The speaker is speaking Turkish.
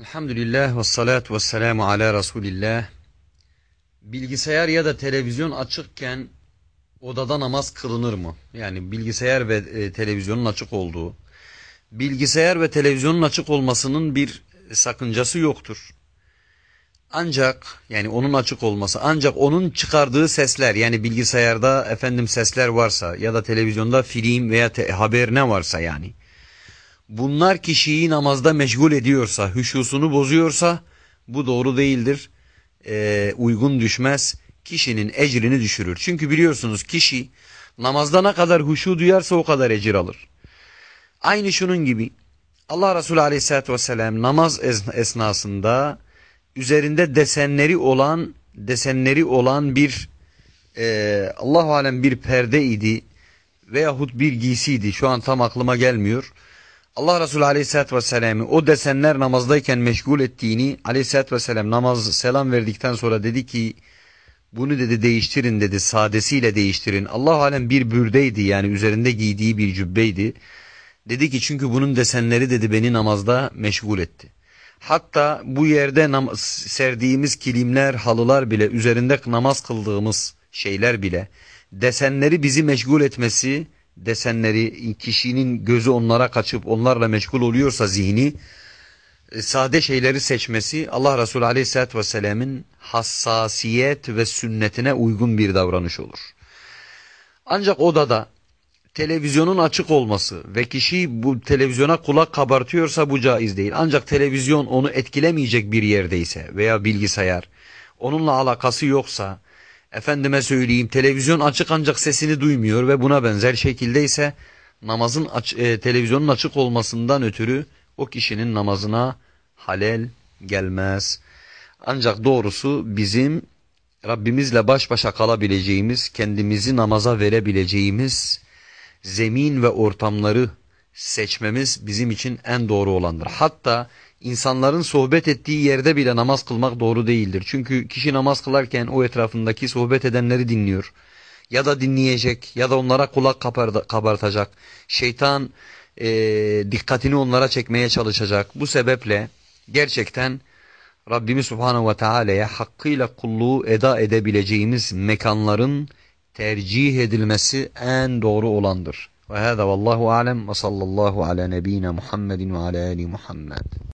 Elhamdülillah ve salatu ve selamu ala Resulillah. Bilgisayar ya da televizyon açıkken odada namaz kılınır mı? Yani bilgisayar ve e, televizyonun açık olduğu. Bilgisayar ve televizyonun açık olmasının bir sakıncası yoktur. Ancak yani onun açık olması ancak onun çıkardığı sesler yani bilgisayarda efendim sesler varsa ya da televizyonda film veya haber ne varsa yani bunlar kişiyi namazda meşgul ediyorsa, hüşusunu bozuyorsa bu doğru değildir, e, uygun düşmez, kişinin ecrini düşürür. Çünkü biliyorsunuz kişi namazda ne kadar huşu duyarsa o kadar ecir alır. Aynı şunun gibi Allah Resulü aleyhissalatü vesselam namaz esnasında üzerinde desenleri olan desenleri olan bir e, Allahu alem bir perde idi veyahut bir giysiydi. Şu an tam aklıma gelmiyor. Allah Resulü Aleyhisselatü Vesselam'ı o desenler namazdayken meşgul ettiğini Aleyhisselatü Vesselam namaz selam verdikten sonra dedi ki bunu dedi değiştirin dedi sadesiyle değiştirin. Allah alem bir bürdeydi yani üzerinde giydiği bir cübbeydi. Dedi ki çünkü bunun desenleri dedi beni namazda meşgul etti. Hatta bu yerde serdiğimiz kilimler, halılar bile üzerinde namaz kıldığımız şeyler bile desenleri bizi meşgul etmesi desenleri kişinin gözü onlara kaçıp onlarla meşgul oluyorsa zihni e, sade şeyleri seçmesi Allah Resulü Aleyhisselatü Vesselam'ın hassasiyet ve sünnetine uygun bir davranış olur. Ancak odada televizyonun açık olması ve kişi bu televizyona kulak kabartıyorsa bu caiz değil. Ancak televizyon onu etkilemeyecek bir yerdeyse veya bilgisayar onunla alakası yoksa efendime söyleyeyim televizyon açık ancak sesini duymuyor ve buna benzer şekilde ise namazın aç, e, televizyonun açık olmasından ötürü o kişinin namazına halel gelmez. Ancak doğrusu bizim Rabbimizle baş başa kalabileceğimiz, kendimizi namaza verebileceğimiz zemin ve ortamları seçmemiz bizim için en doğru olandır. Hatta insanların sohbet ettiği yerde bile namaz kılmak doğru değildir. Çünkü kişi namaz kılarken o etrafındaki sohbet edenleri dinliyor. Ya da dinleyecek ya da onlara kulak kabartacak. Şeytan e, dikkatini onlara çekmeye çalışacak. Bu sebeple gerçekten Rabbimiz Subhanahu ve Teala'ya hakkıyla kulluğu eda edebileceğimiz mekanların tercih edilmesi en doğru olandır. Ve hâzâ vallahu alem ve sallallahu ala nebîne Muhammedin ve ala âli Muhammed.